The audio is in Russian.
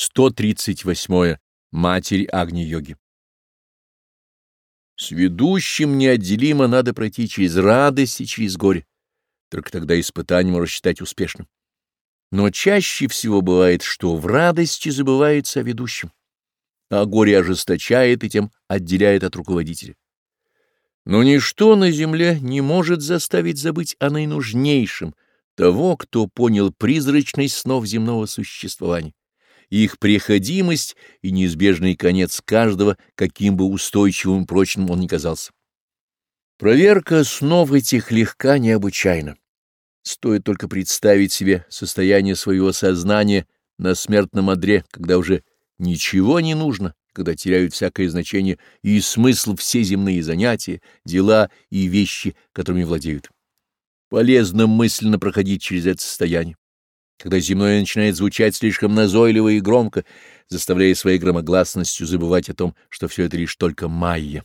138. Матери Агни-йоги. С ведущим неотделимо надо пройти через радость и через горе. Только тогда испытание можно считать успешным. Но чаще всего бывает, что в радости забывается о ведущем, а горе ожесточает и тем отделяет от руководителя. Но ничто на земле не может заставить забыть о наинужнейшем, того, кто понял призрачность снов земного существования их приходимость и неизбежный конец каждого, каким бы устойчивым и прочным он ни казался. Проверка снов этих легка необычайна. Стоит только представить себе состояние своего сознания на смертном одре, когда уже ничего не нужно, когда теряют всякое значение и смысл все земные занятия, дела и вещи, которыми владеют. Полезно мысленно проходить через это состояние когда земное начинает звучать слишком назойливо и громко, заставляя своей громогласностью забывать о том, что все это лишь только майя.